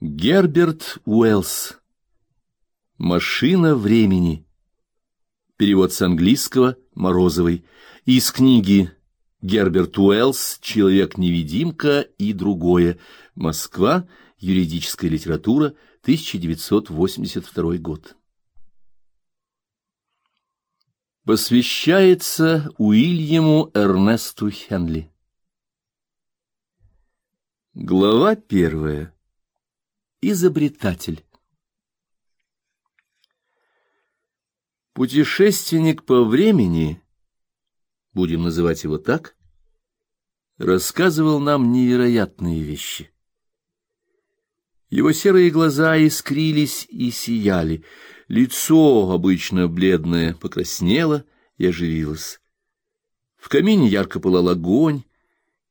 Герберт Уэллс. Машина времени. Перевод с английского Морозовой. Из книги Герберт Уэллс Человек-невидимка и другое. Москва. Юридическая литература. 1982 год. Посвящается Уильяму Эрнесту Хенли. Глава первая. Изобретатель. Путешественник по времени, будем называть его так, рассказывал нам невероятные вещи. Его серые глаза искрились и сияли, лицо, обычно бледное, покраснело и оживилось. В камине ярко пылал огонь,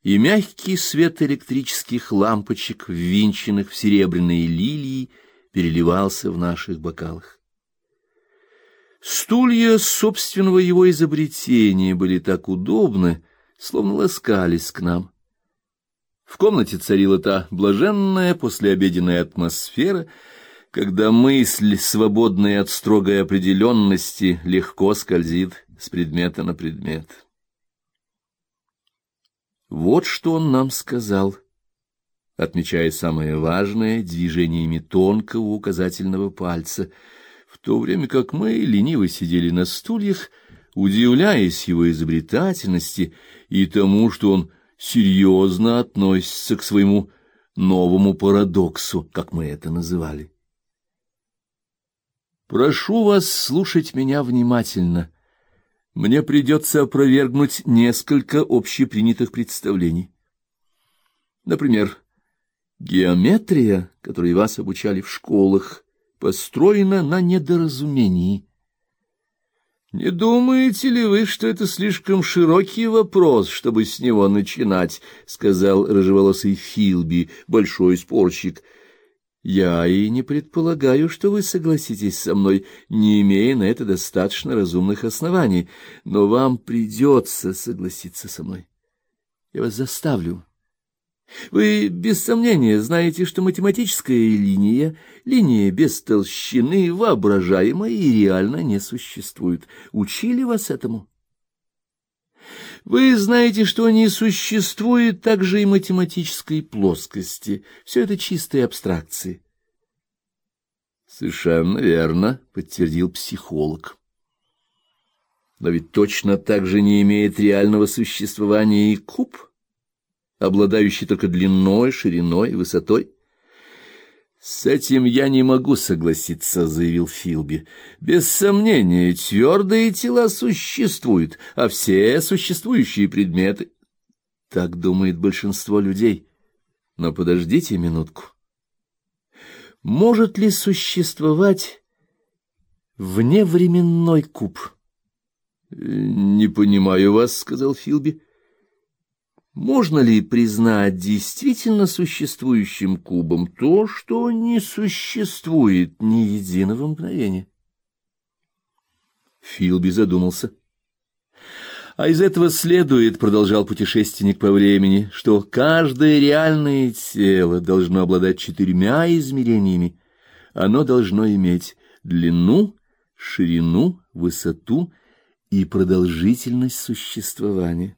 и мягкий свет электрических лампочек, ввинченных в серебряные лилии, переливался в наших бокалах. Стулья собственного его изобретения были так удобны, словно ласкались к нам. В комнате царила та блаженная послеобеденная атмосфера, когда мысль, свободная от строгой определенности, легко скользит с предмета на предмет. Вот что он нам сказал, отмечая самое важное движениями тонкого указательного пальца, в то время как мы лениво сидели на стульях, удивляясь его изобретательности и тому, что он серьезно относится к своему новому парадоксу, как мы это называли. Прошу вас слушать меня внимательно мне придется опровергнуть несколько общепринятых представлений. Например, геометрия, которой вас обучали в школах, построена на недоразумении. Не думаете ли вы, что это слишком широкий вопрос, чтобы с него начинать, сказал рыжеволосый Филби, большой спорщик. Я и не предполагаю, что вы согласитесь со мной, не имея на это достаточно разумных оснований, но вам придется согласиться со мной. Я вас заставлю. Вы без сомнения знаете, что математическая линия, линия без толщины, воображаемая и реально не существует. Учили вас этому? Вы знаете, что не существует также и математической плоскости. Все это чистые абстракции. Совершенно верно, подтвердил психолог. Но ведь точно так же не имеет реального существования и куб, обладающий только длиной, шириной и высотой. С этим я не могу согласиться, заявил Филби. Без сомнения, твердые тела существуют, а все существующие предметы так думает большинство людей. Но подождите минутку. Может ли существовать вневременной куб? Не понимаю вас, сказал Филби. Можно ли признать действительно существующим кубом то, что не существует ни единого мгновения? Филби задумался. А из этого следует, продолжал путешественник по времени, что каждое реальное тело должно обладать четырьмя измерениями. Оно должно иметь длину, ширину, высоту и продолжительность существования.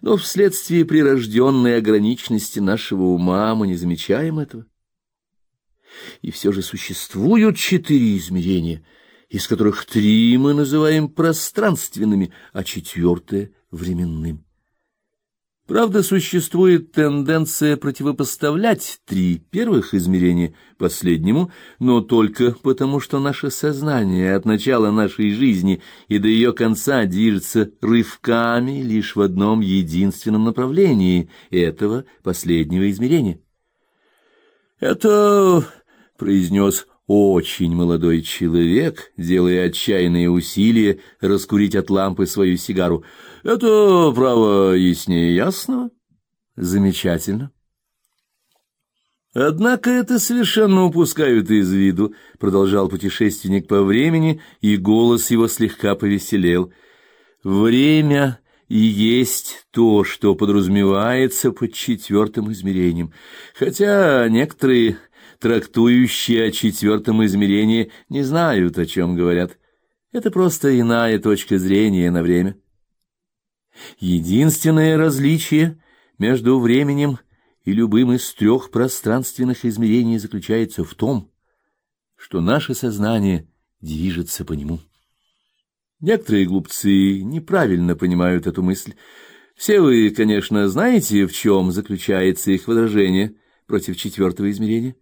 Но вследствие прирожденной ограниченности нашего ума мы не замечаем этого. И все же существуют четыре измерения, из которых три мы называем пространственными, а четвертое — временным. Правда, существует тенденция противопоставлять три первых измерения последнему, но только потому, что наше сознание от начала нашей жизни и до ее конца движется рывками лишь в одном единственном направлении этого последнего измерения. «Это...» — произнес очень молодой человек, делая отчаянные усилия раскурить от лампы свою сигару. Это, право, яснее ясного. Замечательно. Однако это совершенно упускают из виду, продолжал путешественник по времени, и голос его слегка повеселел. Время и есть то, что подразумевается под четвертым измерением, хотя некоторые, трактующие о четвертом измерении, не знают, о чем говорят. Это просто иная точка зрения на время. Единственное различие между временем и любым из трех пространственных измерений заключается в том, что наше сознание движется по нему. Некоторые глупцы неправильно понимают эту мысль. Все вы, конечно, знаете, в чем заключается их возражение против четвертого измерения.